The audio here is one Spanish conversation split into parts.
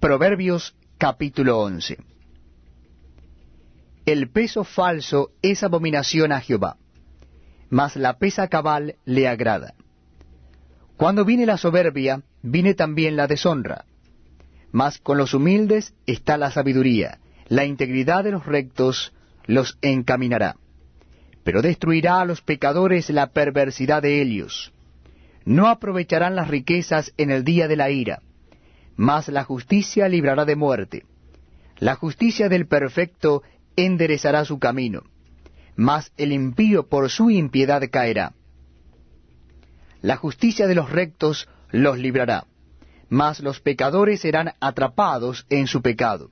Proverbios capítulo 11 El peso falso es abominación a Jehová, mas la pesa cabal le agrada. Cuando viene la soberbia, viene también la deshonra. Mas con los humildes está la sabiduría, la integridad de los rectos los encaminará. Pero destruirá a los pecadores la perversidad de ellos. No aprovecharán las riquezas en el día de la ira, mas la justicia librará de muerte. La justicia del perfecto enderezará su camino, mas el impío por su impiedad caerá. La justicia de los rectos los librará, mas los pecadores serán atrapados en su pecado.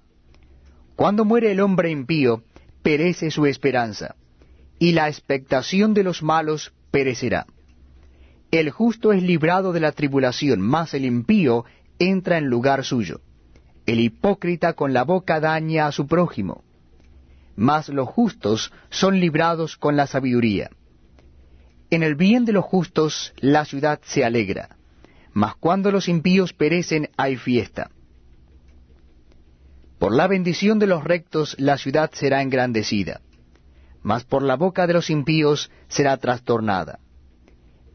Cuando muere el hombre impío, perece su esperanza, y la expectación de los malos perecerá. El justo es librado de la tribulación, mas el impío entra en lugar suyo. El hipócrita con la boca daña a su prójimo, mas los justos son librados con la sabiduría. En el bien de los justos la ciudad se alegra, mas cuando los impíos perecen hay fiesta. Por la bendición de los rectos la ciudad será engrandecida, mas por la boca de los impíos será trastornada.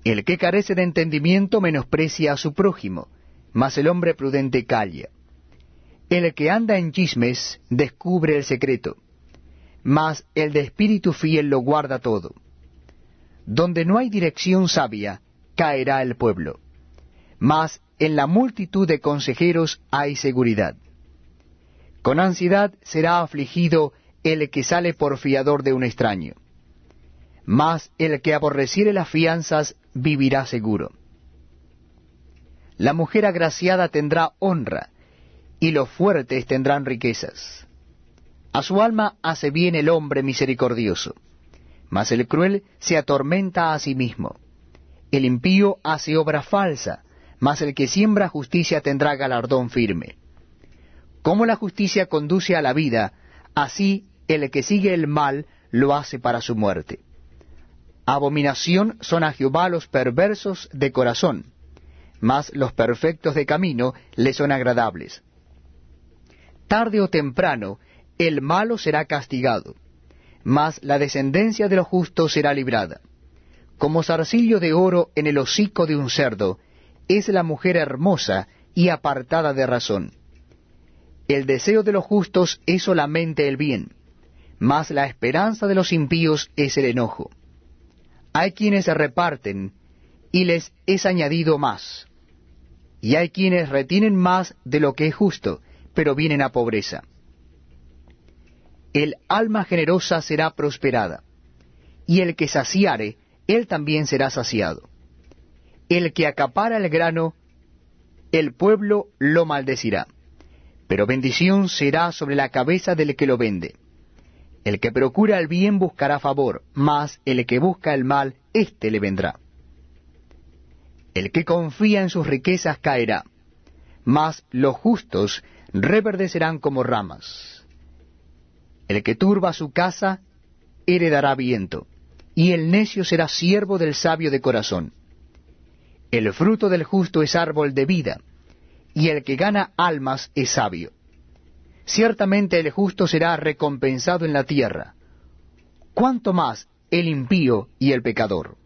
El que carece de entendimiento menosprecia a su prójimo, mas el hombre prudente calla. El que anda en chismes descubre el secreto, mas el de espíritu fiel lo guarda todo. Donde no hay dirección sabia, caerá el pueblo, mas en la multitud de consejeros hay seguridad. Con ansiedad será afligido el que sale por fiador de un extraño, mas el que aborreciere las fianzas vivirá seguro. La mujer agraciada tendrá honra, y los fuertes tendrán riquezas. A su alma hace bien el hombre misericordioso, mas el cruel se atormenta a sí mismo. El impío hace obra falsa, mas el que siembra justicia tendrá galardón firme. Como la justicia conduce a la vida, así el que sigue el mal lo hace para su muerte. Abominación son a Jehová los perversos de corazón, mas los perfectos de camino le son agradables. Tarde o temprano el malo será castigado, mas la descendencia de los justos será librada. Como zarcillo de oro en el hocico de un cerdo, es la mujer hermosa y apartada de razón. El deseo de los justos es solamente el bien, mas la esperanza de los impíos es el enojo. Hay quienes reparten, y les es añadido más. Y hay quienes retienen más de lo que es justo, pero vienen a pobreza. El alma generosa será prosperada, y el que saciare, él también será saciado. El que acapara el grano, el pueblo lo maldecirá, pero bendición será sobre la cabeza del que lo vende. El que procura el bien buscará favor, mas el que busca el mal, éste le vendrá. El que confía en sus riquezas caerá, mas los justos reverdecerán como ramas. El que turba su casa heredará viento, y el necio será siervo del sabio de corazón. El fruto del justo es árbol de vida, y el que gana almas es sabio. Ciertamente el justo será recompensado en la tierra, cuanto más el impío y el pecador.